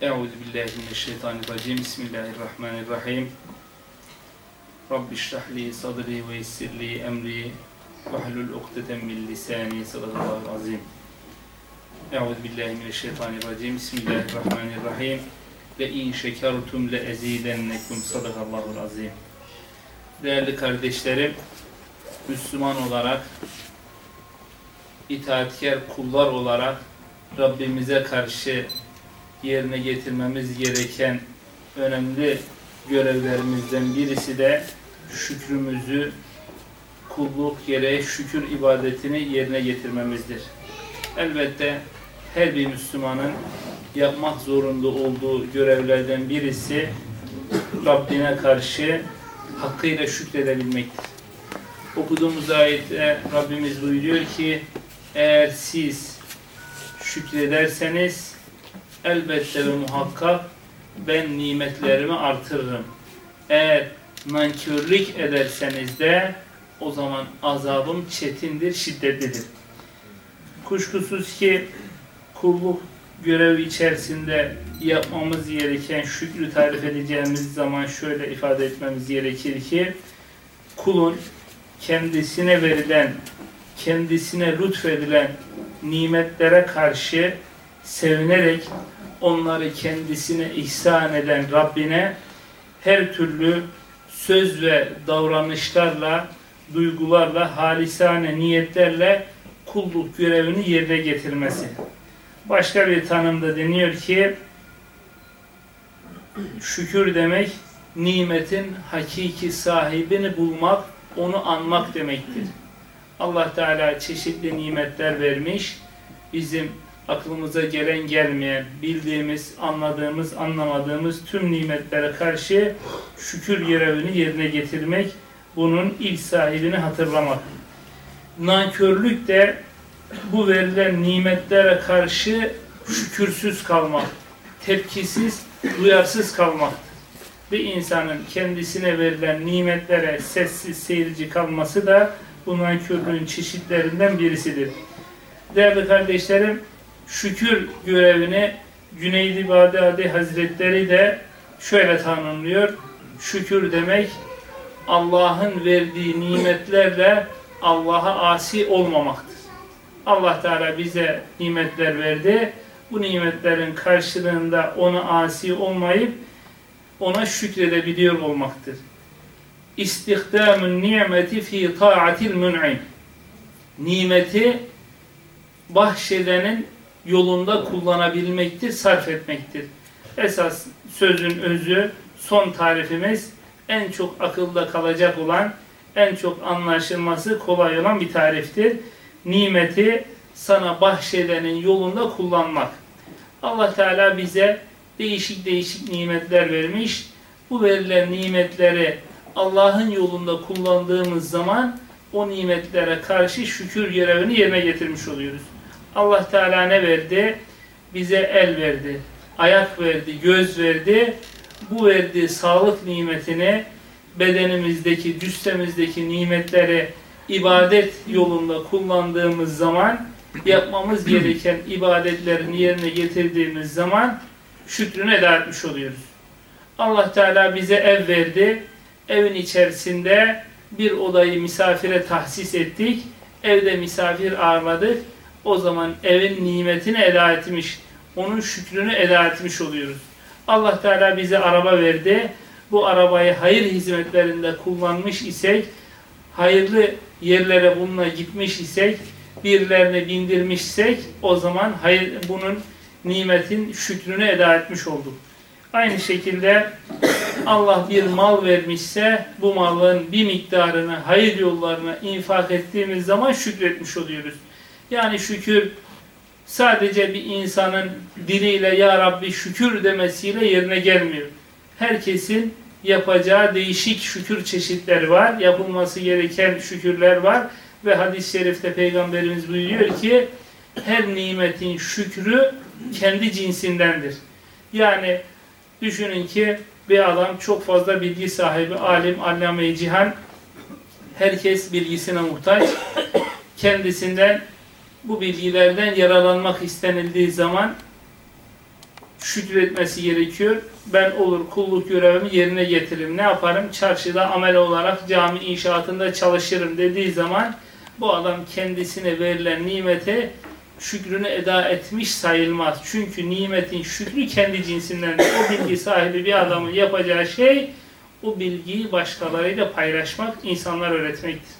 Euzu billahi mineşşeytanirracim. Bismillahirrahmanirrahim. Rabbi şrah li sadri ve yessir li emri ve hlul ukdeten min lisani. Sadakallahu azim. Euzu billahi mineşşeytanirracim. Bismillahirrahmanirrahim. Le in şekertum le ezidennekum. Sadakallahu azim. Değerli kardeşlerim, Müslüman olarak, itaatkar kullar olarak Rabbimize karşı yerine getirmemiz gereken önemli görevlerimizden birisi de şükrümüzü kulluk gereği şükür ibadetini yerine getirmemizdir. Elbette her bir Müslümanın yapmak zorunda olduğu görevlerden birisi Rabbine karşı hakkıyla şükredebilmektir. Okuduğumuz ayette Rabbimiz buyuruyor ki eğer siz şükrederseniz elbette ve muhakkak ben nimetlerimi artırırım. Eğer nankörlük ederseniz de o zaman azabım çetindir, şiddetlidir. Kuşkusuz ki kulluk görevi içerisinde yapmamız gereken şükrü tarif edeceğimiz zaman şöyle ifade etmemiz gerekir ki kulun kendisine verilen, kendisine lütfedilen nimetlere karşı sevinerek onları kendisine ihsan eden Rabbine her türlü söz ve davranışlarla, duygularla, halisane niyetlerle kulluk görevini yerine getirmesi. Başka bir tanımda deniyor ki şükür demek nimetin hakiki sahibini bulmak, onu anmak demektir. Allah Teala çeşitli nimetler vermiş. Bizim aklımıza gelen gelmeyen, bildiğimiz, anladığımız, anlamadığımız tüm nimetlere karşı şükür görevini yerine getirmek, bunun ilk sahibini hatırlamak. Nankörlük de bu verilen nimetlere karşı şükürsüz kalmak, tepkisiz, duyarsız kalmak. Bir insanın kendisine verilen nimetlere sessiz seyirci kalması da bu nankörlüğün çeşitlerinden birisidir. Değerli kardeşlerim, şükür görevini Cüneydi Bağdadi Hazretleri de şöyle tanımlıyor. Şükür demek Allah'ın verdiği nimetlerle Allah'a asi olmamaktır. Allah Teala bize nimetler verdi. Bu nimetlerin karşılığında ona asi olmayıp ona şükredebiliyor olmaktır. İstihdamün nimeti fi ta'atil mün'im. Nimeti bahşedenin yolunda kullanabilmektir, sarf etmektir. Esas sözün özü, son tarifimiz en çok akılda kalacak olan, en çok anlaşılması kolay olan bir tariftir. Nimeti sana bahşedenin yolunda kullanmak. Allah Teala bize değişik değişik nimetler vermiş. Bu verilen nimetleri Allah'ın yolunda kullandığımız zaman o nimetlere karşı şükür görevini yerine getirmiş oluyoruz. Allah Teala ne verdi? Bize el verdi, ayak verdi, göz verdi. Bu verdiği sağlık nimetini bedenimizdeki, cüssemizdeki nimetleri ibadet yolunda kullandığımız zaman yapmamız gereken ibadetlerin yerine getirdiğimiz zaman şükrünü eda etmiş oluyoruz. Allah Teala bize ev verdi. Evin içerisinde bir odayı misafire tahsis ettik. Evde misafir ağırladık o zaman evin nimetini eda etmiş, onun şükrünü eda etmiş oluyoruz. Allah Teala bize araba verdi. Bu arabayı hayır hizmetlerinde kullanmış isek, hayırlı yerlere bununla gitmiş isek, birilerine bindirmişsek o zaman hayır, bunun nimetin şükrünü eda etmiş olduk. Aynı şekilde Allah bir mal vermişse bu malın bir miktarını hayır yollarına infak ettiğimiz zaman şükretmiş oluyoruz. Yani şükür sadece bir insanın diliyle Ya Rabbi şükür demesiyle yerine gelmiyor. Herkesin yapacağı değişik şükür çeşitleri var. Yapılması gereken şükürler var. Ve hadis-i şerifte Peygamberimiz buyuruyor ki her nimetin şükrü kendi cinsindendir. Yani düşünün ki bir adam çok fazla bilgi sahibi, alim, allame-i cihan, herkes bilgisine muhtaç. Kendisinden bu bilgilerden yararlanmak istenildiği zaman şükretmesi gerekiyor. Ben olur kulluk görevimi yerine getiririm. Ne yaparım? Çarşıda amel olarak cami inşaatında çalışırım dediği zaman bu adam kendisine verilen nimete şükrünü eda etmiş sayılmaz. Çünkü nimetin şükrü kendi cinsinden. O bilgi sahibi bir adamın yapacağı şey o bilgiyi başkalarıyla paylaşmak, insanlar öğretmektir.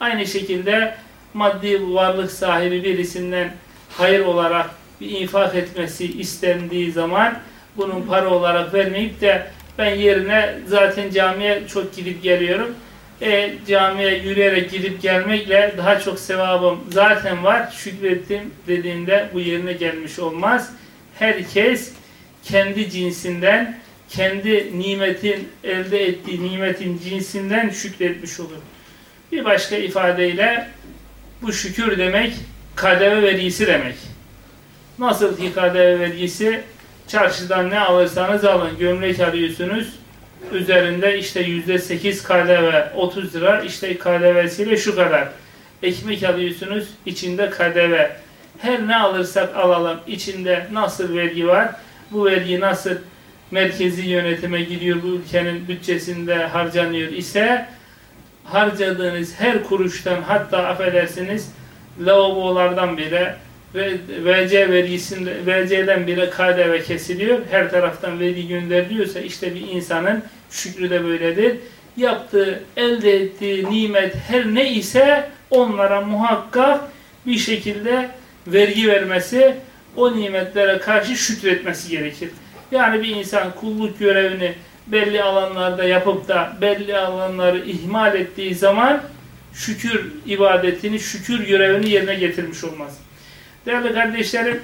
Aynı şekilde maddi varlık sahibi birisinden hayır olarak bir infak etmesi istendiği zaman bunun para olarak vermeyip de ben yerine zaten camiye çok gidip geliyorum. E, camiye yürüyerek gidip gelmekle daha çok sevabım zaten var. Şükrettim dediğinde bu yerine gelmiş olmaz. Herkes kendi cinsinden, kendi nimetin elde ettiği nimetin cinsinden şükretmiş olur. Bir başka ifadeyle bu şükür demek KDV vergisi demek. Nasıl ki KDV vergisi çarşıdan ne alırsanız alın gömlek alıyorsunuz üzerinde işte yüzde sekiz KDV 30 lira işte KDV'siyle şu kadar. Ekmek alıyorsunuz içinde KDV her ne alırsak alalım içinde nasıl vergi var? Bu vergi nasıl merkezi yönetime gidiyor bu ülkenin bütçesinde harcanıyor ise harcadığınız her kuruştan hatta affedersiniz lavabolardan bile VC vergisinde VC'den bile KDV kesiliyor. Her taraftan vergi gönderiliyorsa işte bir insanın şükrü de böyledir. Yaptığı, elde ettiği nimet her ne ise onlara muhakkak bir şekilde vergi vermesi, o nimetlere karşı şükretmesi gerekir. Yani bir insan kulluk görevini belli alanlarda yapıp da belli alanları ihmal ettiği zaman şükür ibadetini, şükür görevini yerine getirmiş olmaz. Değerli kardeşlerim,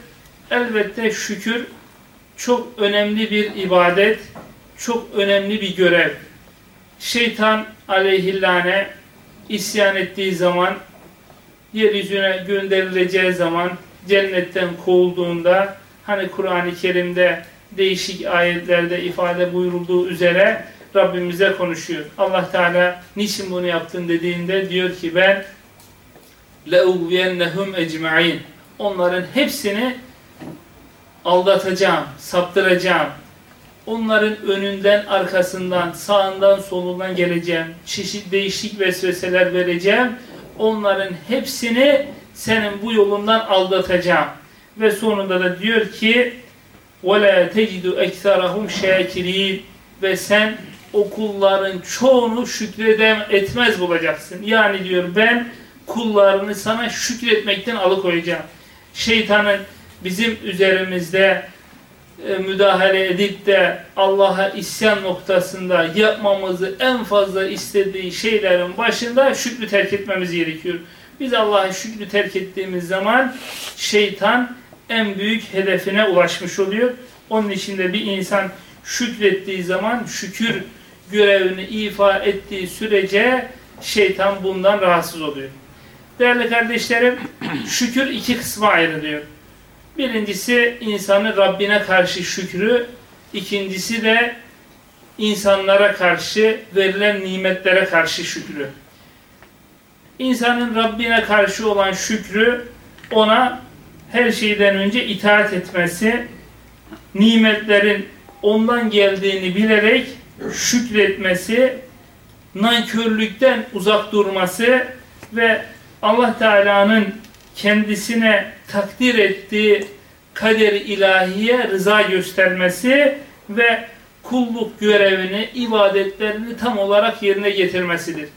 elbette şükür çok önemli bir ibadet, çok önemli bir görev. Şeytan aleyhillâne isyan ettiği zaman, yeryüzüne gönderileceği zaman, cennetten kovulduğunda, hani Kur'an-ı Kerim'de değişik ayetlerde ifade buyurulduğu üzere Rabbimize konuşuyor. Allah Teala niçin bunu yaptın dediğinde diyor ki ben لَاُغْوِيَنَّهُمْ اَجْمَعِينَ Onların hepsini aldatacağım, saptıracağım. Onların önünden, arkasından, sağından, solundan geleceğim. Çeşit değişik vesveseler vereceğim. Onların hepsini senin bu yolundan aldatacağım. Ve sonunda da diyor ki وَلَا تَجِدُ اَكْثَرَهُمْ شَاكِرِينَ Ve sen okulların çoğunu şükredem etmez bulacaksın. Yani diyor ben kullarını sana şükretmekten alıkoyacağım. Şeytanın bizim üzerimizde e, müdahale edip de Allah'a isyan noktasında yapmamızı en fazla istediği şeylerin başında şükrü terk etmemiz gerekiyor. Biz Allah'a şükrü terk ettiğimiz zaman şeytan en büyük hedefine ulaşmış oluyor. Onun için de bir insan şükrettiği zaman şükür görevini ifa ettiği sürece şeytan bundan rahatsız oluyor. Değerli kardeşlerim, şükür iki kısma ayrılıyor. Birincisi insanın Rabbine karşı şükrü, ikincisi de insanlara karşı verilen nimetlere karşı şükrü. İnsanın Rabbine karşı olan şükrü ona her şeyden önce itaat etmesi, nimetlerin ondan geldiğini bilerek şükretmesi, nankörlükten uzak durması ve Allah Teala'nın kendisine takdir ettiği kader ilahiye rıza göstermesi ve kulluk görevini, ibadetlerini tam olarak yerine getirmesidir.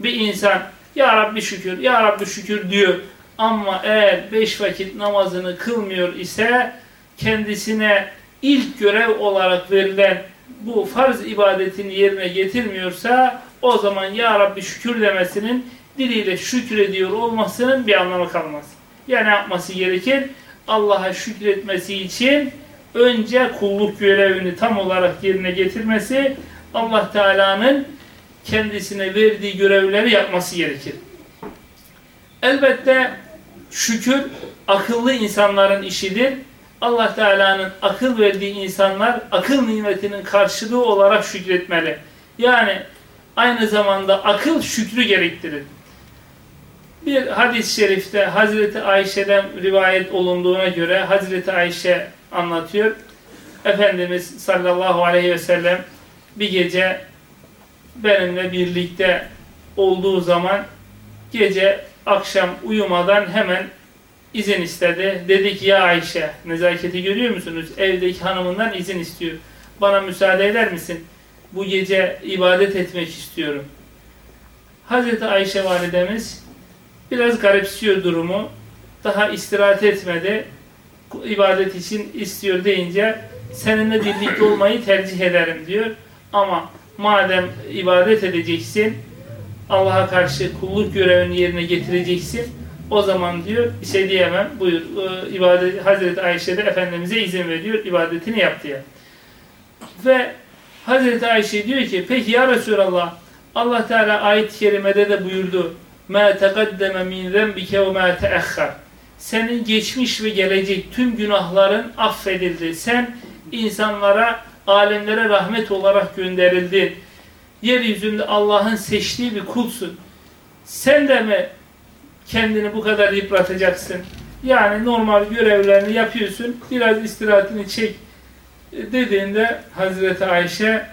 Bir insan Ya Rabbi şükür, Ya Rabbi şükür diyor ama eğer beş vakit namazını kılmıyor ise kendisine ilk görev olarak verilen bu farz ibadetini yerine getirmiyorsa o zaman Ya Rabbi şükür demesinin diliyle şükrediyor olmasının bir anlamı kalmaz. Ya ne yapması gerekir? Allah'a şükretmesi için önce kulluk görevini tam olarak yerine getirmesi, Allah Teala'nın kendisine verdiği görevleri yapması gerekir. Elbette şükür akıllı insanların işidir. Allah Teala'nın akıl verdiği insanlar akıl nimetinin karşılığı olarak şükretmeli. Yani aynı zamanda akıl şükrü gerektirir. Bir hadis-i şerifte Hazreti Ayşe'den rivayet olunduğuna göre Hazreti Ayşe anlatıyor. Efendimiz sallallahu aleyhi ve sellem bir gece benimle birlikte olduğu zaman gece akşam uyumadan hemen izin istedi. Dedi ki ya Ayşe nezaketi görüyor musunuz? Evdeki hanımından izin istiyor. Bana müsaade eder misin? Bu gece ibadet etmek istiyorum. Hazreti Ayşe validemiz biraz garipsiyor durumu. Daha istirahat etmedi. ibadet için istiyor deyince seninle birlikte olmayı tercih ederim diyor. Ama madem ibadet edeceksin, Allah'a karşı kulluk görevini yerine getireceksin, o zaman diyor bir şey diyemem. Buyur e, ibadet Hazreti Ayşe de Efendimiz'e izin veriyor ibadetini yap diye. Ve Hazreti Ayşe diyor ki peki ya Resulallah Allah Teala ayet-i kerimede de buyurdu. مَا تَقَدَّمَ مِنْ ذَنْبِكَ وَمَا تَأَخَّرْ Senin geçmiş ve gelecek tüm günahların affedildi. Sen insanlara, alemlere rahmet olarak gönderildin. Yeryüzünde Allah'ın seçtiği bir kulsun. Sen de mi kendini bu kadar yıpratacaksın? Yani normal görevlerini yapıyorsun, biraz istirahatini çek dediğinde Hazreti Ayşe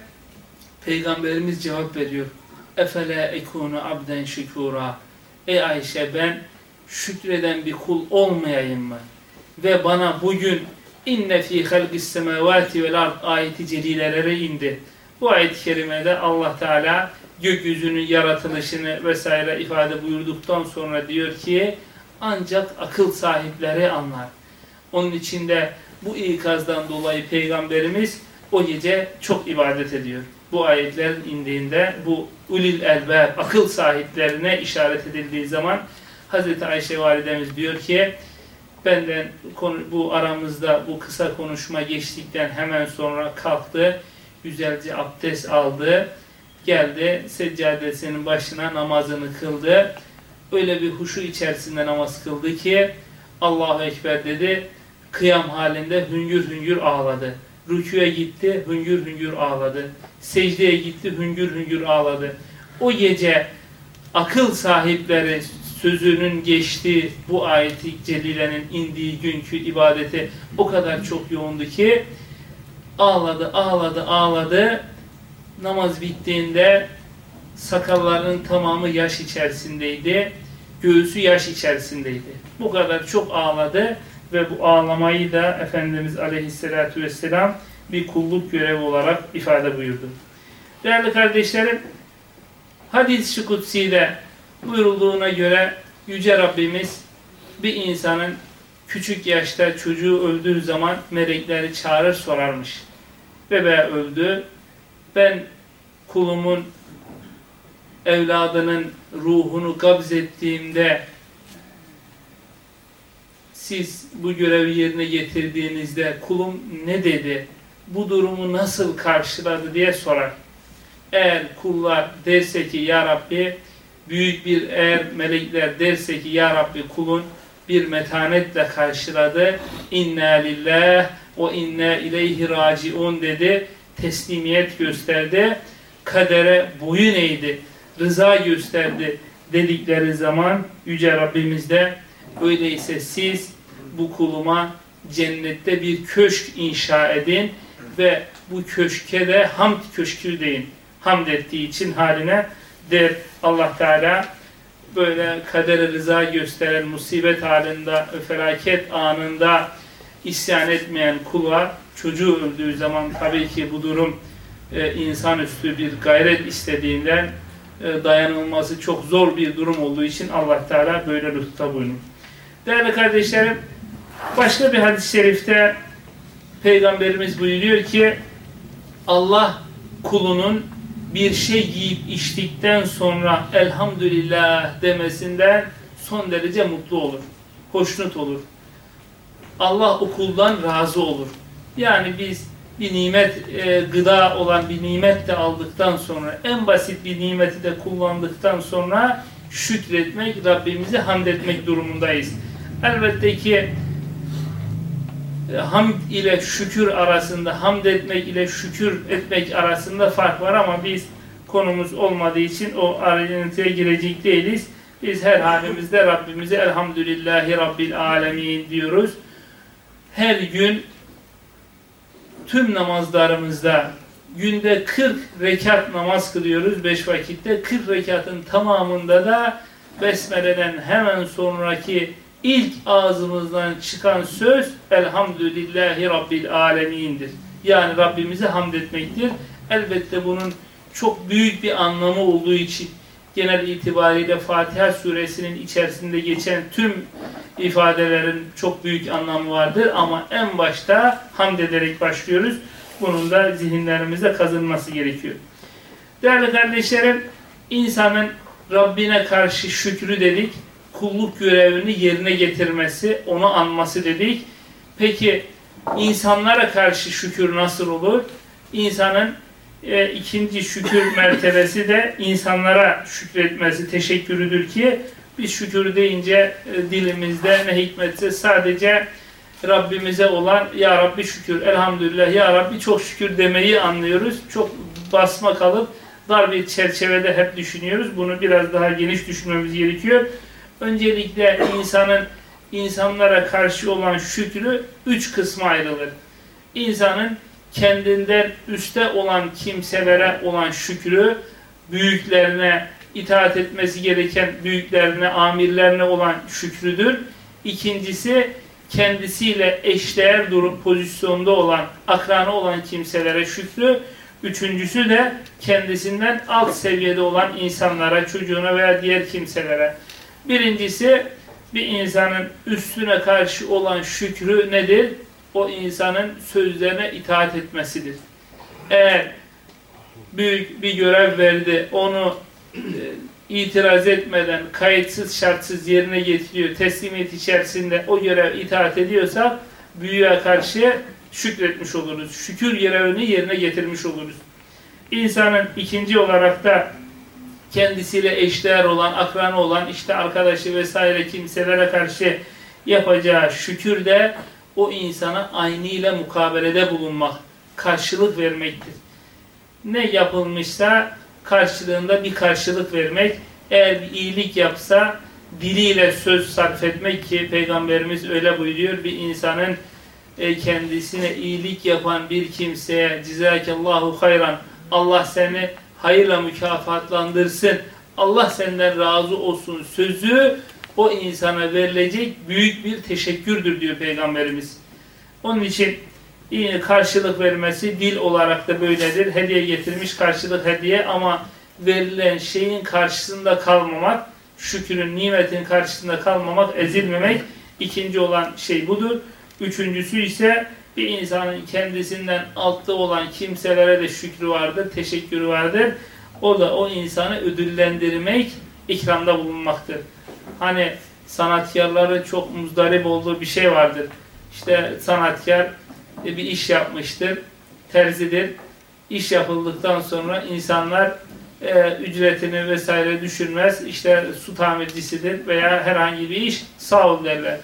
Peygamberimiz cevap veriyor. Efele ekunu abden şükura. Ey Ayşe ben şükreden bir kul olmayayım mı? Ve bana bugün inne fi halqis semavati vel ard ayeti celilelere indi. Bu ayet-i kerimede Allah Teala gökyüzünün yaratılışını vesaire ifade buyurduktan sonra diyor ki ancak akıl sahipleri anlar. Onun içinde bu ikazdan dolayı Peygamberimiz o gece çok ibadet ediyor. Bu ayetler indiğinde bu ulil elbab, akıl sahiplerine işaret edildiği zaman Hz. Ayşe validemiz diyor ki benden bu aramızda bu kısa konuşma geçtikten hemen sonra kalktı, güzelce abdest aldı, geldi seccadesinin başına namazını kıldı. Öyle bir huşu içerisinde namaz kıldı ki Allahu Ekber dedi, kıyam halinde hüngür hüngür ağladı. Rüküye gitti, hüngür hüngür ağladı. Secdeye gitti, hüngür hüngür ağladı. O gece akıl sahipleri sözünün geçtiği bu ayeti celilenin indiği günkü ibadeti o kadar çok yoğundu ki ağladı, ağladı, ağladı. Namaz bittiğinde sakallarının tamamı yaş içerisindeydi. Göğsü yaş içerisindeydi. Bu kadar çok ağladı ve bu ağlamayı da Efendimiz Aleyhisselatü Vesselam bir kulluk görevi olarak ifade buyurdu. Değerli kardeşlerim, hadis-i kutsi'de buyurulduğuna göre Yüce Rabbimiz bir insanın küçük yaşta çocuğu öldüğü zaman melekleri çağırır sorarmış. Bebe öldü. Ben kulumun evladının ruhunu kabz ettiğimde siz bu görevi yerine getirdiğinizde kulum ne dedi? Bu durumu nasıl karşıladı diye sorar. Eğer kullar derse ki Ya Rabbi büyük bir eğer melekler derse ki Ya Rabbi kulun bir metanetle karşıladı. İnna lillah o inna ileyhi raciun dedi. Teslimiyet gösterdi. Kadere boyun eğdi. Rıza gösterdi dedikleri zaman Yüce Rabbimiz de öyleyse siz bu kuluma cennette bir köşk inşa edin ve bu köşke de hamd köşkü deyin. Hamd ettiği için haline der Allah Teala böyle kadere rıza gösteren musibet halinde, felaket anında isyan etmeyen kula çocuğu öldüğü zaman tabii ki bu durum e, insanüstü bir gayret istediğinden e, dayanılması çok zor bir durum olduğu için Allah Teala böyle lütufta buyurur. Değerli kardeşlerim, başka bir hadis-i şerifte Peygamberimiz buyuruyor ki Allah kulunun bir şey yiyip içtikten sonra elhamdülillah demesinden son derece mutlu olur. Hoşnut olur. Allah okuldan razı olur. Yani biz bir nimet, e, gıda olan bir nimet de aldıktan sonra, en basit bir nimeti de kullandıktan sonra şükretmek, Rabbimize hamd etmek durumundayız. Elbette ki hamd ile şükür arasında, hamd etmek ile şükür etmek arasında fark var ama biz konumuz olmadığı için o ayrıntıya girecek değiliz. Biz her halimizde Rabbimize Elhamdülillahi Rabbil Alemin diyoruz. Her gün tüm namazlarımızda günde 40 rekat namaz kılıyoruz 5 vakitte. 40 rekatın tamamında da Besmele'den hemen sonraki ilk ağzımızdan çıkan söz Elhamdülillahi Rabbil Alemin'dir. Yani Rabbimize hamd etmektir. Elbette bunun çok büyük bir anlamı olduğu için genel itibariyle Fatiha suresinin içerisinde geçen tüm ifadelerin çok büyük anlamı vardır ama en başta hamd ederek başlıyoruz. Bunun da zihinlerimizde kazınması gerekiyor. Değerli kardeşlerim, insanın Rabbine karşı şükrü dedik, kulluk görevini yerine getirmesi, onu anması dedik. Peki insanlara karşı şükür nasıl olur? İnsanın e, ikinci şükür mertebesi de insanlara şükretmesi, teşekkürüdür ki biz şükür deyince e, dilimizde ne hikmetse sadece Rabbimize olan Ya Rabbi şükür, elhamdülillah, Ya Rabbi çok şükür demeyi anlıyoruz. Çok basma kalıp dar bir çerçevede hep düşünüyoruz. Bunu biraz daha geniş düşünmemiz gerekiyor. Öncelikle insanın insanlara karşı olan şükrü üç kısma ayrılır. İnsanın kendinden üste olan kimselere olan şükrü, büyüklerine itaat etmesi gereken büyüklerine, amirlerine olan şükrüdür. İkincisi kendisiyle eşdeğer durum pozisyonda olan, akranı olan kimselere şükrü. Üçüncüsü de kendisinden alt seviyede olan insanlara, çocuğuna veya diğer kimselere. Birincisi bir insanın üstüne karşı olan şükrü nedir? O insanın sözlerine itaat etmesidir. Eğer büyük bir görev verdi, onu e, itiraz etmeden, kayıtsız şartsız yerine getiriyor, teslimiyet içerisinde o görev itaat ediyorsa büyüğe karşı şükretmiş oluruz. Şükür görevini yerine getirmiş oluruz. İnsanın ikinci olarak da kendisiyle eşdeğer olan, akranı olan, işte arkadaşı vesaire kimselere karşı yapacağı şükür de o insana aynıyla mukabelede bulunmak, karşılık vermektir. Ne yapılmışsa karşılığında bir karşılık vermek, eğer bir iyilik yapsa diliyle söz sarf etmek ki Peygamberimiz öyle buyuruyor bir insanın e, kendisine iyilik yapan bir kimseye cizakallahu hayran Allah seni hayırla mükafatlandırsın Allah senden razı olsun sözü o insana verilecek büyük bir teşekkürdür diyor Peygamberimiz. Onun için karşılık vermesi dil olarak da böyledir. Hediye getirmiş karşılık hediye ama verilen şeyin karşısında kalmamak, şükrün, nimetin karşısında kalmamak, ezilmemek ikinci olan şey budur. Üçüncüsü ise bir insanın kendisinden altta olan kimselere de şükrü vardır, teşekkürü vardır. O da o insanı ödüllendirmek, ikramda bulunmaktır. Hani sanatkarların çok muzdarip olduğu bir şey vardır. İşte sanatkar bir iş yapmıştır, terzidir. İş yapıldıktan sonra insanlar e, ücretini vesaire düşünmez. İşte su tamircisidir veya herhangi bir iş sağ ol derler.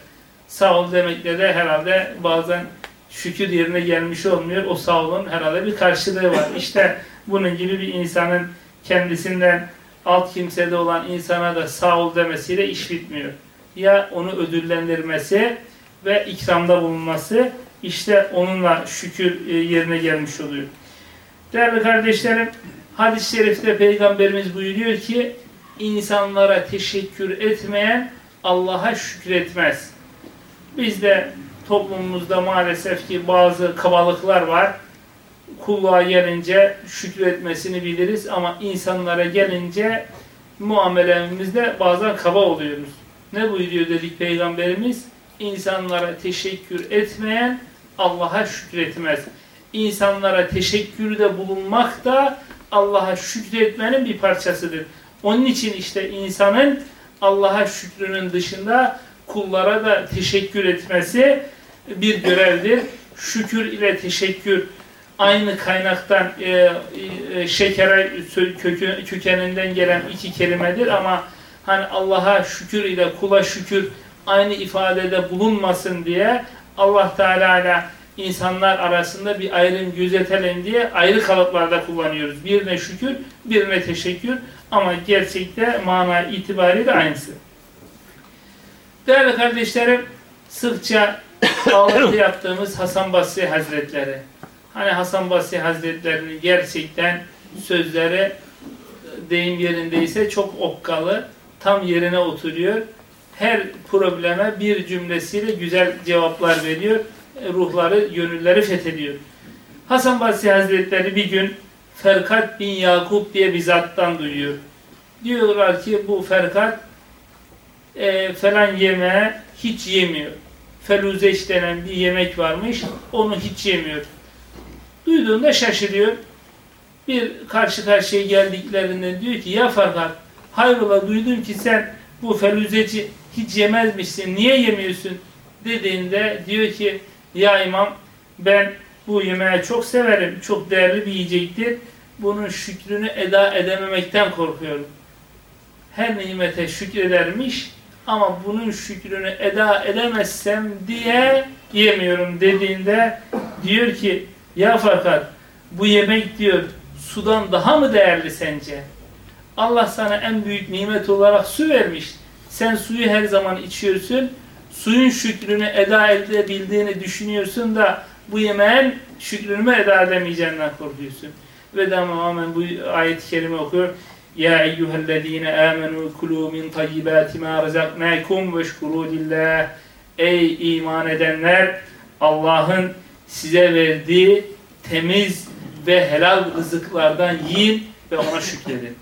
Sağ ol demekle de herhalde bazen şükür yerine gelmiş olmuyor. O sağ olun herhalde bir karşılığı var. İşte bunun gibi bir insanın kendisinden alt kimsede olan insana da sağ ol demesiyle iş bitmiyor. Ya onu ödüllendirmesi ve ikramda bulunması işte onunla şükür e, yerine gelmiş oluyor. Değerli kardeşlerim, hadis-i şerifte Peygamberimiz buyuruyor ki insanlara teşekkür etmeyen Allah'a şükretmez. Bizde toplumumuzda maalesef ki bazı kabalıklar var. Kulluğa gelince şükretmesini biliriz ama insanlara gelince muamelemizde bazen kaba oluyoruz. Ne buyuruyor dedik Peygamberimiz? İnsanlara teşekkür etmeyen Allah'a şükretmez. İnsanlara teşekkürde bulunmak da Allah'a şükretmenin bir parçasıdır. Onun için işte insanın Allah'a şükrünün dışında kullara da teşekkür etmesi bir görevdir. Şükür ile teşekkür aynı kaynaktan e, e, şekere kökü, kökeninden gelen iki kelimedir ama hani Allah'a şükür ile kula şükür aynı ifadede bulunmasın diye Allah Teala ile insanlar arasında bir ayrım gözetelim diye ayrı kalıplarda kullanıyoruz. Birine şükür, birine teşekkür ama gerçekte mana itibariyle aynısı. Değerli kardeşlerim, sıkça ağırlıklı yaptığımız Hasan Basri Hazretleri. Hani Hasan Basri Hazretleri'nin gerçekten sözleri deyim yerindeyse çok okkalı, tam yerine oturuyor. Her probleme bir cümlesiyle güzel cevaplar veriyor. Ruhları, gönülleri fethediyor. Hasan Basri Hazretleri bir gün Ferkat bin Yakup diye bir zattan duyuyor. Diyorlar ki bu Ferkat e, falan yemeğe hiç yemiyor. Feluzeş denen bir yemek varmış, onu hiç yemiyor. Duyduğunda şaşırıyor. Bir karşı karşıya geldiklerinde diyor ki ya Ferhat hayrola duydum ki sen bu feluzeci hiç yemezmişsin niye yemiyorsun dediğinde diyor ki ya imam ben bu yemeği çok severim çok değerli bir yiyecektir bunun şükrünü eda edememekten korkuyorum her nimete şükredermiş ama bunun şükrünü eda edemezsem diye yemiyorum dediğinde diyor ki ya fakat bu yemek diyor sudan daha mı değerli sence? Allah sana en büyük nimet olarak su vermiş. Sen suyu her zaman içiyorsun. Suyun şükrünü eda edebildiğini düşünüyorsun da bu yemeğin şükrünü eda edemeyeceğinden korkuyorsun. Ve tamamen bu ayet-i kerime okuyor. Ya eyyühellezine amenu kulu min tayyibati ma razaknakum veşkuru lillah. Ey iman edenler Allah'ın size verdiği temiz ve helal rızıklardan yiyin ve ona şükredin.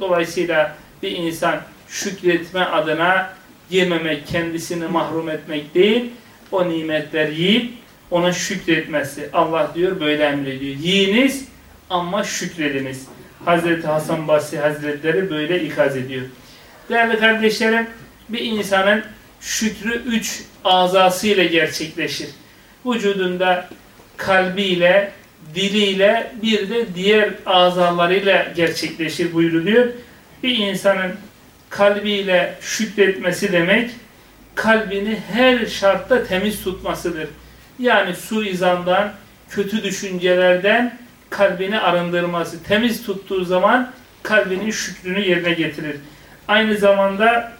Dolayısıyla bir insan şükretme adına yememek, kendisini mahrum etmek değil, o nimetler yiyip ona şükretmesi. Allah diyor böyle emrediyor. Yiyiniz ama şükrediniz. Hazreti Hasan Basri Hazretleri böyle ikaz ediyor. Değerli kardeşlerim, bir insanın şükrü üç azasıyla gerçekleşir. Vücudunda kalbiyle, diliyle bir de diğer azalarıyla gerçekleşir buyuruluyor. Bir insanın kalbiyle şükretmesi demek kalbini her şartta temiz tutmasıdır. Yani suizandan, kötü düşüncelerden kalbini arındırması. Temiz tuttuğu zaman kalbinin şükrünü yerine getirir. Aynı zamanda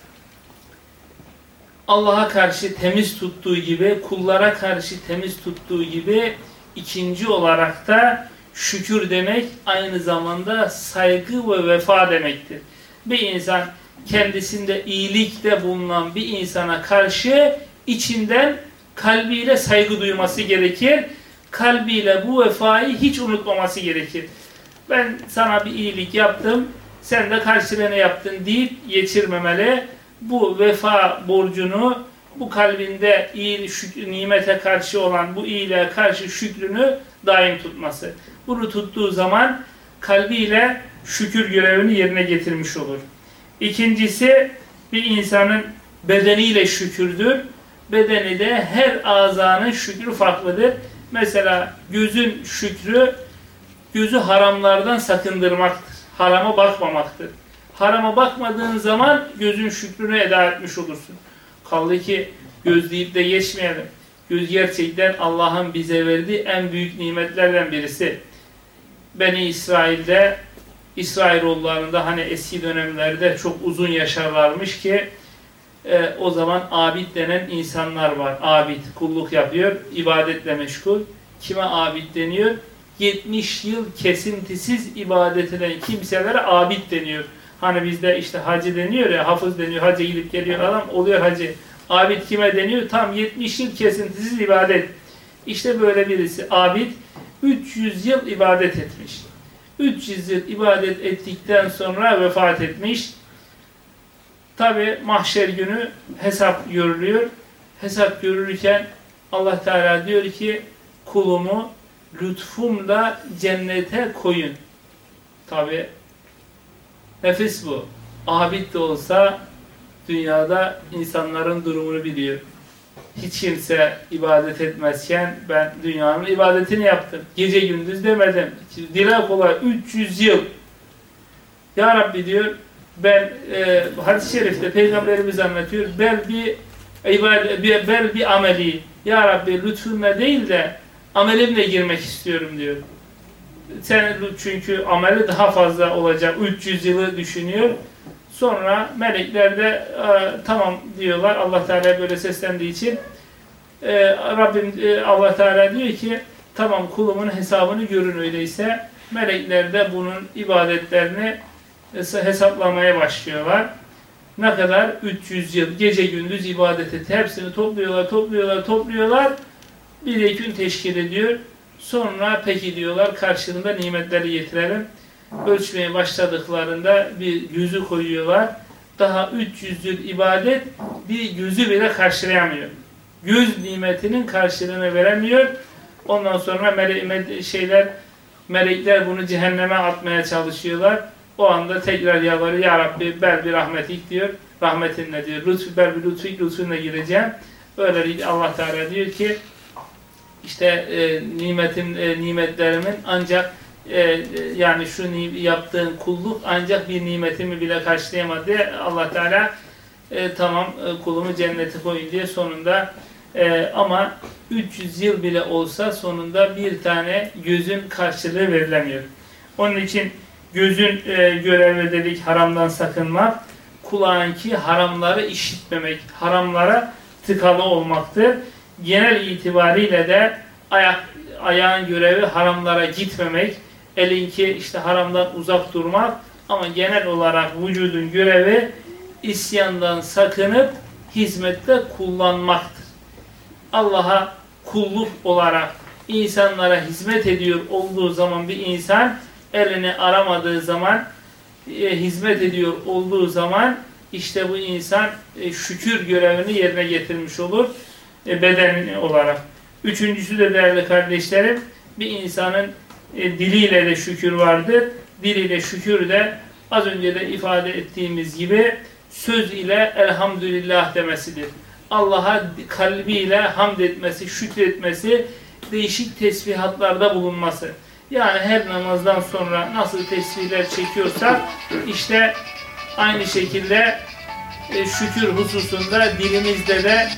Allah'a karşı temiz tuttuğu gibi, kullara karşı temiz tuttuğu gibi ikinci olarak da şükür demek aynı zamanda saygı ve vefa demektir. Bir insan kendisinde iyilikte bulunan bir insana karşı içinden kalbiyle saygı duyması gerekir. Kalbiyle bu vefayı hiç unutmaması gerekir. Ben sana bir iyilik yaptım, sen de karşılığını yaptın deyip geçirmemeli. Bu vefa borcunu, bu kalbinde iyi şükür, nimete karşı olan bu iyiliğe karşı şükrünü daim tutması. Bunu tuttuğu zaman kalbiyle şükür görevini yerine getirmiş olur. İkincisi bir insanın bedeniyle şükürdür. Bedeni de her azanın şükrü farklıdır. Mesela gözün şükrü gözü haramlardan sakındırmaktır. Harama bakmamaktır. Harama bakmadığın zaman gözün şükrünü eda etmiş olursun. Kaldı ki göz deyip de geçmeyelim. Göz gerçekten Allah'ın bize verdiği en büyük nimetlerden birisi. Beni İsrail'de İsrailoğullarında hani eski dönemlerde çok uzun yaşarlarmış ki e, o zaman abid denen insanlar var. Abid kulluk yapıyor, ibadetle meşgul. Kime abid deniyor? 70 yıl kesintisiz ibadet eden kimselere abid deniyor. Hani bizde işte hacı deniyor ya, hafız deniyor, hacı gidip geliyor adam oluyor hacı. Abid kime deniyor? Tam 70 yıl kesintisiz ibadet. İşte böyle birisi abid 300 yıl ibadet etmiş. 300 yıl ibadet ettikten sonra vefat etmiş. Tabi mahşer günü hesap görülüyor. Hesap görülürken Allah Teala diyor ki kulumu lütfumla cennete koyun. Tabi nefis bu. Abid de olsa dünyada insanların durumunu biliyor. Hiç kimse ibadet etmezken ben dünyanın ibadetini yaptım. Gece gündüz demedim. Dile kolay 300 yıl. Ya Rabbi diyor ben e, hadis-i şerifte peygamberimiz anlatıyor. Bel bir ibadet, bel bir ameli. Ya Rabbi lütfunla değil de amelimle girmek istiyorum diyor. Sen çünkü ameli daha fazla olacak. 300 yılı düşünüyor. Sonra melekler de e, tamam diyorlar. Allah Teala böyle seslendiği için e, Rabbim e, Allah Teala diyor ki Tamam kulumun hesabını görün öyleyse. Melekler de bunun ibadetlerini hesaplamaya başlıyorlar. Ne kadar? 300 yıl gece gündüz ibadet. Hepsini topluyorlar, topluyorlar, topluyorlar. Bir yekün teşkil ediyor. Sonra peki diyorlar karşılığında nimetleri getirelim. Ölçmeye başladıklarında bir yüzü koyuyorlar. Daha 300 yıl ibadet bir yüzü bile karşılayamıyor. Göz nimetinin karşılığını veremiyor. Ondan sonra mele şeyler melekler bunu cehenneme atmaya çalışıyorlar. O anda tekrar yalvarıyor. Ya Rabbi ber bir rahmetik diyor. Rahmetinle diyor. Lütfü ber bir lütfik lütfunla gireceğim. Böyle Allah Teala diyor ki işte e, nimetin e, nimetlerimin ancak e, yani şu yaptığın kulluk ancak bir nimetimi bile karşılayamadı Allah Teala e, tamam e, kulumu cennete koyun diye sonunda e, ama 300 yıl bile olsa sonunda bir tane gözün karşılığı verilemiyor. Onun için gözün e, görevi dedik haramdan sakınmak, kulağınki haramları işitmemek, haramlara tıkalı olmaktır. Genel itibariyle de ayak, ayağın görevi haramlara gitmemek, elinki işte haramdan uzak durmak ama genel olarak vücudun görevi isyandan sakınıp hizmette kullanmaktır. Allah'a kulluk olarak insanlara hizmet ediyor olduğu zaman bir insan elini aramadığı zaman e, hizmet ediyor olduğu zaman işte bu insan e, şükür görevini yerine getirmiş olur e, beden olarak. Üçüncüsü de değerli kardeşlerim bir insanın e, diliyle de şükür vardır. Diliyle şükür de az önce de ifade ettiğimiz gibi söz ile elhamdülillah demesidir. Allah'a kalbiyle hamd etmesi, şükretmesi, değişik tesbihatlarda bulunması. Yani her namazdan sonra nasıl tesbihler çekiyorsak işte aynı şekilde e, şükür hususunda dilimizde de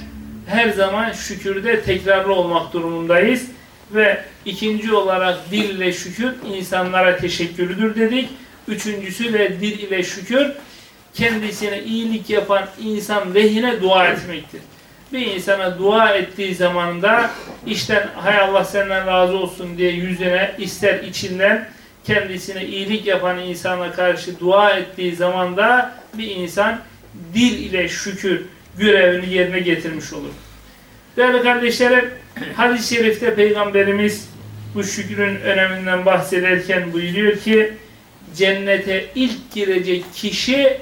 her zaman şükürde tekrarlı olmak durumundayız. Ve ikinci olarak dil ile şükür insanlara teşekkürdür dedik. Üçüncüsü de dil ile şükür kendisine iyilik yapan insan lehine dua etmektir. Bir insana dua ettiği zaman da işten hay Allah senden razı olsun diye yüzüne ister içinden kendisine iyilik yapan insana karşı dua ettiği zaman da bir insan dil ile şükür görevini yerine getirmiş olur. Değerli kardeşlerim, hadis-i şerifte Peygamberimiz bu şükrün öneminden bahsederken buyuruyor ki cennete ilk girecek kişi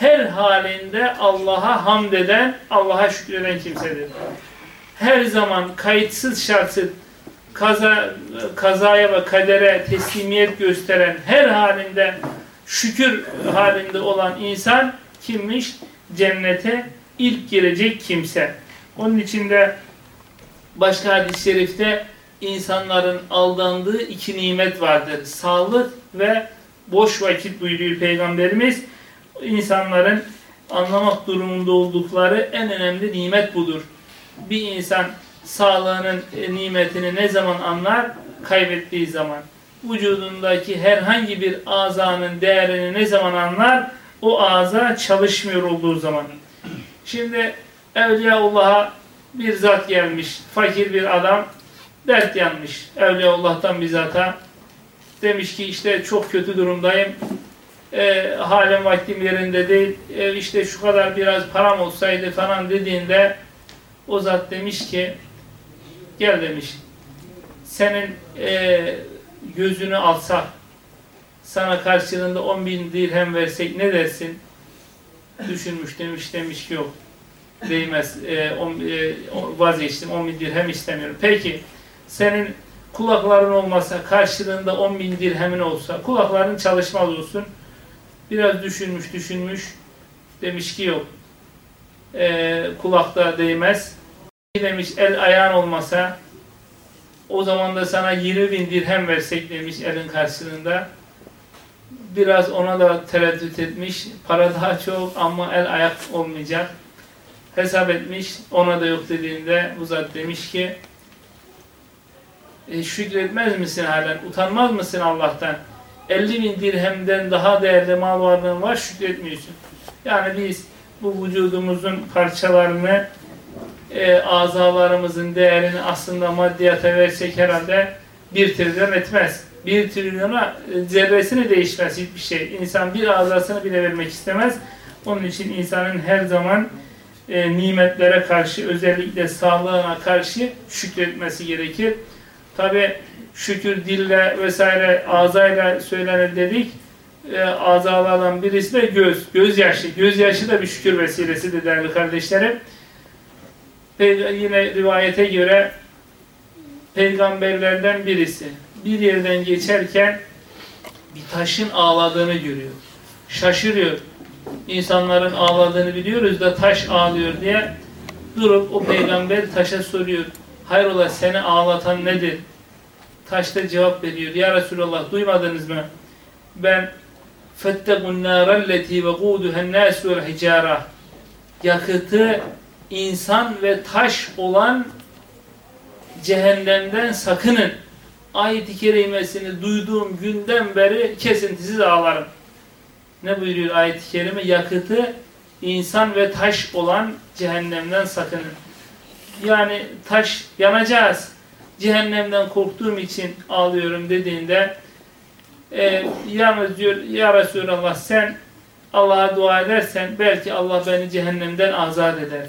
her halinde Allah'a hamd eden, Allah'a şükreden kimsedir. Her zaman kayıtsız şartsız kaza, kazaya ve kadere teslimiyet gösteren, her halinde şükür halinde olan insan kimmiş? Cennete ilk girecek kimse. Onun içinde başka hadis-i şerifte insanların aldandığı iki nimet vardır. Sağlık ve boş vakit buyuruyor Peygamberimiz. İnsanların anlamak durumunda oldukları en önemli nimet budur. Bir insan sağlığının nimetini ne zaman anlar? Kaybettiği zaman. Vücudundaki herhangi bir azanın değerini ne zaman anlar? O aza çalışmıyor olduğu zaman. Şimdi Evliyaullah'a bir zat gelmiş. Fakir bir adam dert yanmış. Evliyaullah'tan bir zata. Demiş ki işte çok kötü durumdayım. E, halim vaktim yerinde değil. E, işte şu kadar biraz param olsaydı falan dediğinde o zat demiş ki gel demiş. Senin e, gözünü alsak sana karşılığında 10 bin dirhem versek ne dersin? Düşünmüş demiş demiş ki yok değmez. E, on, e, vazgeçtim. 10 bin dirhem istemiyorum. Peki senin kulakların olmasa karşılığında 10 bin dirhemin olsa kulakların çalışmaz olsun. Biraz düşünmüş düşünmüş. Demiş ki yok. E, kulakta değmez. Demiş el ayağın olmasa o zaman da sana 20 bin dirhem versek demiş elin karşılığında. Biraz ona da tereddüt etmiş. Para daha çok ama el ayak olmayacak hesap etmiş, ona da yok dediğinde bu zat demiş ki e, şükretmez misin halen, utanmaz mısın Allah'tan? 50 bin dirhemden daha değerli mal varlığın var, şükretmiyorsun. Yani biz bu vücudumuzun parçalarını e, azalarımızın değerini aslında maddiyata versek herhalde bir trilyon etmez. Bir trilyona e, zerresini değişmez hiçbir şey. İnsan bir azasını bile vermek istemez. Onun için insanın her zaman e, nimetlere karşı özellikle sağlığına karşı şükretmesi gerekir. Tabi şükür dille vesaire ağzayla söylenir dedik. E, azalardan birisi de göz. Gözyaşı. Gözyaşı da bir şükür vesilesidir değerli kardeşlerim. Yine rivayete göre peygamberlerden birisi bir yerden geçerken bir taşın ağladığını görüyor. Şaşırıyor. İnsanların ağladığını biliyoruz da taş ağlıyor diye durup o peygamber taşa soruyor. Hayrola seni ağlatan nedir? Taş da cevap veriyor. Ya Resulallah duymadınız mı? Ben فَاتَّقُوا النَّارَ الَّتِي وَقُودُهَا النَّاسُ وَالْحِجَارَةِ Yakıtı insan ve taş olan cehennemden sakının. Ayet-i kerimesini duyduğum günden beri kesintisiz ağlarım. Ne buyuruyor ayet-i kerime? Yakıtı insan ve taş olan cehennemden sakının. Yani taş yanacağız. Cehennemden korktuğum için ağlıyorum dediğinde e, yalnız diyor ya Resulallah sen Allah'a dua edersen belki Allah beni cehennemden azat eder.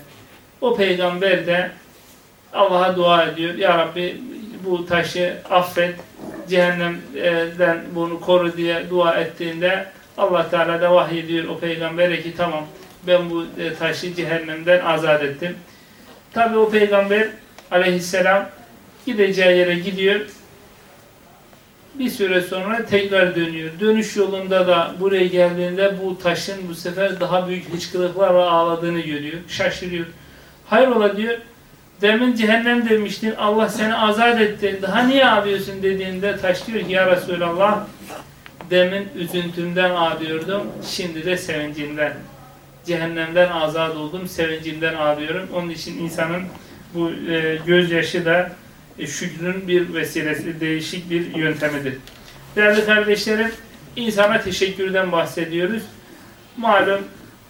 O peygamber de Allah'a dua ediyor. Ya Rabbi bu taşı affet, cehennemden bunu koru diye dua ettiğinde Allah Teala da vahiy ediyor o peygambere ki tamam ben bu e, taşı cehennemden azat ettim. Tabi o peygamber aleyhisselam gideceği yere gidiyor. Bir süre sonra tekrar dönüyor. Dönüş yolunda da buraya geldiğinde bu taşın bu sefer daha büyük hıçkırıklarla ağladığını görüyor. Şaşırıyor. Hayrola diyor. Demin cehennem demiştin. Allah seni azat etti. Daha niye ağlıyorsun dediğinde taş diyor ki ya Resulallah demin üzüntümden ağlıyordum. Şimdi de sevincimden. Cehennemden azat oldum. Sevincimden ağlıyorum. Onun için insanın bu e, gözyaşı da şükrün bir vesilesi, değişik bir yöntemidir. Değerli kardeşlerim, insana teşekkürden bahsediyoruz. Malum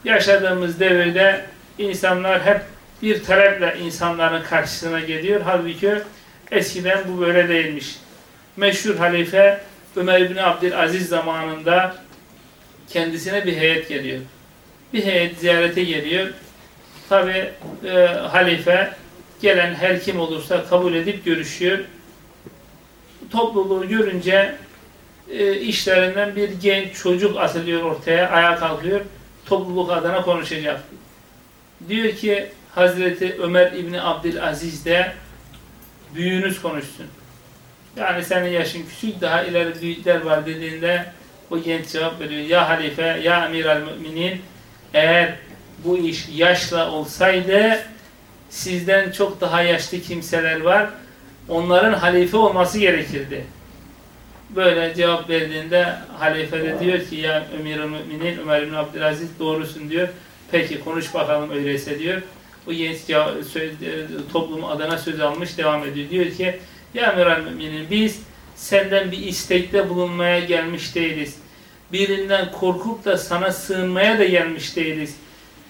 yaşadığımız devirde insanlar hep bir taleple insanların karşısına geliyor. Halbuki eskiden bu böyle değilmiş. Meşhur halife Ömer bin Abdülaziz zamanında kendisine bir heyet geliyor. Bir heyet ziyarete geliyor. Tabi e, halife gelen her kim olursa kabul edip görüşüyor. Topluluğu görünce e, işlerinden bir genç çocuk atılıyor ortaya, ayağa kalkıyor. Topluluk adına konuşacak. Diyor ki Hazreti Ömer İbni Abdülaziz de büyüğünüz konuşsun. Yani senin yaşın küçük, daha ileri büyükler var dediğinde o genç cevap veriyor. Ya halife, ya emir al müminin eğer bu iş yaşla olsaydı sizden çok daha yaşlı kimseler var. Onların halife olması gerekirdi. Böyle cevap verdiğinde halife de diyor ki ya Ömer-i Müminin Ömer bin Abdülaziz doğrusun diyor. Peki konuş bakalım öyleyse diyor. O genç toplum adına söz almış devam ediyor. Diyor ki ya Emir Müminin biz senden bir istekte bulunmaya gelmiş değiliz. Birinden korkup da sana sığınmaya da gelmiş değiliz.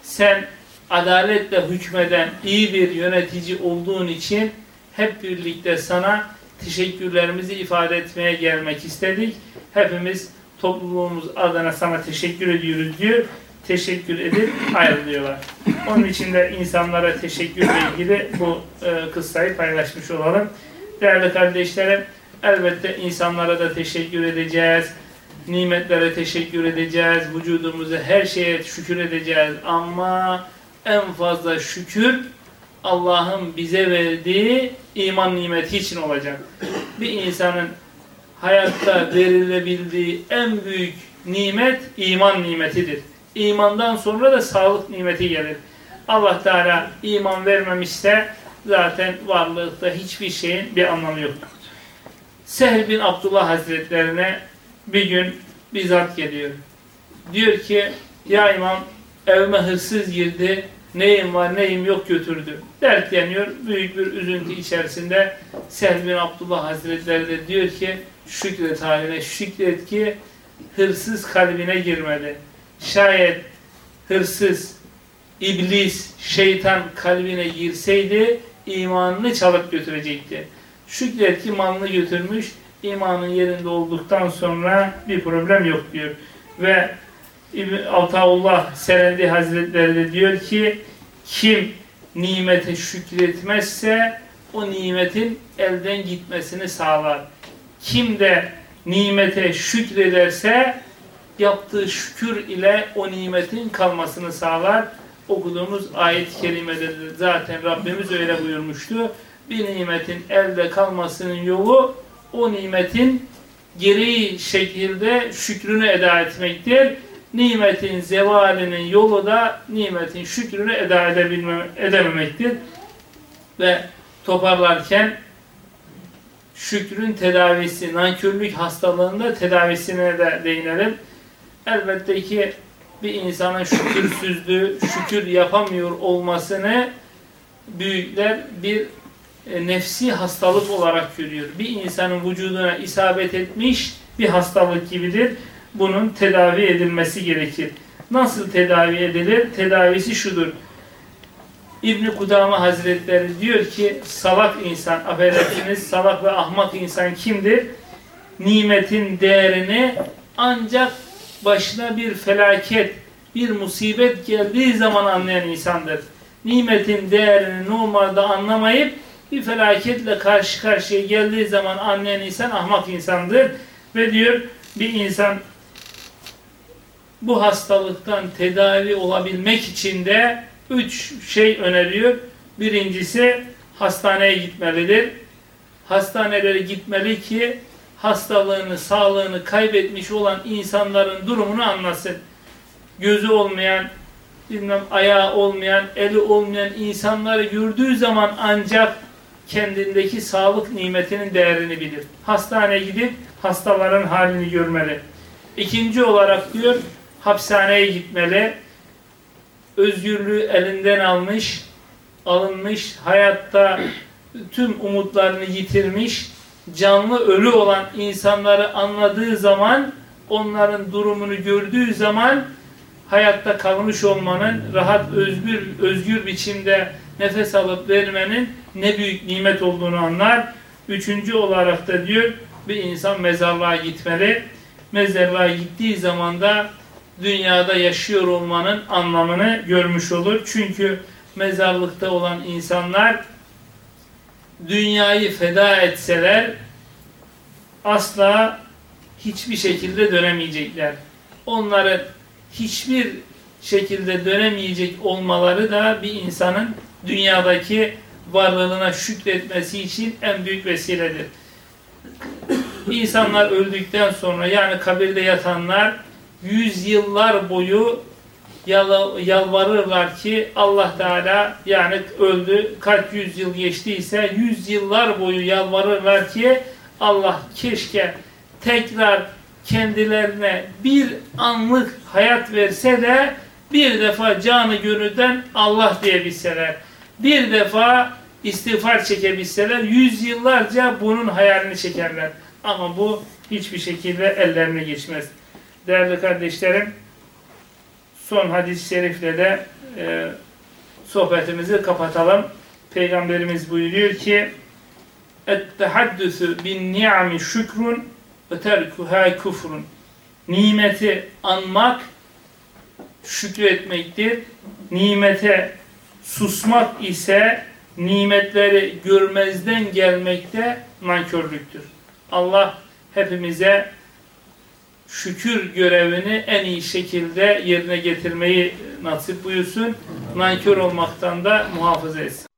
Sen adaletle hükmeden iyi bir yönetici olduğun için hep birlikte sana teşekkürlerimizi ifade etmeye gelmek istedik. Hepimiz topluluğumuz adına sana teşekkür ediyoruz diyor. Teşekkür edip ayrılıyorlar. Onun için de insanlara teşekkürle ilgili bu e, kıssayı paylaşmış olalım. Değerli kardeşlerim, elbette insanlara da teşekkür edeceğiz. Nimetlere teşekkür edeceğiz. Vücudumuzu her şeye şükür edeceğiz. Ama en fazla şükür Allah'ın bize verdiği iman nimeti için olacak. Bir insanın hayatta verilebildiği en büyük nimet iman nimetidir. İmandan sonra da sağlık nimeti gelir. Allah Teala iman vermemişse zaten varlıkta hiçbir şeyin bir anlamı yok. Sehl bin Abdullah Hazretlerine bir gün bir zat geliyor. Diyor ki ya imam evime hırsız girdi neyim var neyim yok götürdü. Dertleniyor. Büyük bir üzüntü içerisinde Sehl Abdullah Hazretleri de diyor ki şükret haline şükret ki hırsız kalbine girmedi. Şayet hırsız iblis, şeytan kalbine girseydi imanını çalıp götürecekti. Şükret ki malını götürmüş, imanın yerinde olduktan sonra bir problem yok diyor. Ve İbn Ataullah Serendi Hazretleri de diyor ki kim nimete şükretmezse o nimetin elden gitmesini sağlar. Kim de nimete şükrederse yaptığı şükür ile o nimetin kalmasını sağlar. Okuduğumuz ayet-i kerimede de zaten Rabbimiz öyle buyurmuştu. Bir nimetin elde kalmasının yolu o nimetin gereği şekilde şükrünü eda etmektir. Nimetin zevalinin yolu da nimetin şükrünü eda edebilme, edememektir. Ve toparlarken şükrün tedavisi, nankörlük hastalığında tedavisine de değinelim. Elbette ki bir insanın şükürsüzlüğü, şükür yapamıyor olmasını büyükler bir e, nefsi hastalık olarak görüyor. Bir insanın vücuduna isabet etmiş bir hastalık gibidir. Bunun tedavi edilmesi gerekir. Nasıl tedavi edilir? Tedavisi şudur. İbn Kudame Hazretleri diyor ki salak insan, affedersiniz salak ve ahmak insan kimdir? Nimetin değerini ancak başına bir felaket, bir musibet geldiği zaman anlayan insandır. Nimetin değerini normalde anlamayıp bir felaketle karşı karşıya geldiği zaman anlayan insan ahmak insandır. Ve diyor bir insan bu hastalıktan tedavi olabilmek için de üç şey öneriyor. Birincisi hastaneye gitmelidir. Hastanelere gitmeli ki hastalığını, sağlığını kaybetmiş olan insanların durumunu anlasın. Gözü olmayan, bilmem ayağı olmayan, eli olmayan insanları gördüğü zaman ancak kendindeki sağlık nimetinin değerini bilir. Hastaneye gidip hastaların halini görmeli. İkinci olarak diyor hapishaneye gitmeli. Özgürlüğü elinden almış, alınmış, hayatta tüm umutlarını yitirmiş, canlı ölü olan insanları anladığı zaman, onların durumunu gördüğü zaman hayatta kalmış olmanın, rahat özgür özgür biçimde nefes alıp vermenin ne büyük nimet olduğunu anlar. Üçüncü olarak da diyor bir insan mezarlığa gitmeli. Mezarlığa gittiği zaman da dünyada yaşıyor olmanın anlamını görmüş olur. Çünkü mezarlıkta olan insanlar dünyayı feda etseler asla hiçbir şekilde dönemeyecekler. Onların hiçbir şekilde dönemeyecek olmaları da bir insanın dünyadaki varlığına şükretmesi için en büyük vesiledir. İnsanlar öldükten sonra yani kabirde yatanlar yüzyıllar boyu yalvarırlar ki Allah Teala yani öldü kaç yüzyıl geçtiyse yüzyıllar boyu yalvarırlar ki Allah keşke tekrar kendilerine bir anlık hayat verse de bir defa canı gönülden Allah diyebilseler. Bir defa istiğfar çekebilseler yüzyıllarca bunun hayalini çekerler. Ama bu hiçbir şekilde ellerine geçmez değerli kardeşlerim son hadis-i şerifle de e, sohbetimizi kapatalım. Peygamberimiz buyuruyor ki ettehaddüsü bin ni'ami şükrün ve terkuha küfrün nimeti anmak şükretmektir. Nimete susmak ise nimetleri görmezden gelmekte nankörlüktür. Allah hepimize şükür görevini en iyi şekilde yerine getirmeyi nasip buyursun. Nankör olmaktan da muhafaza etsin.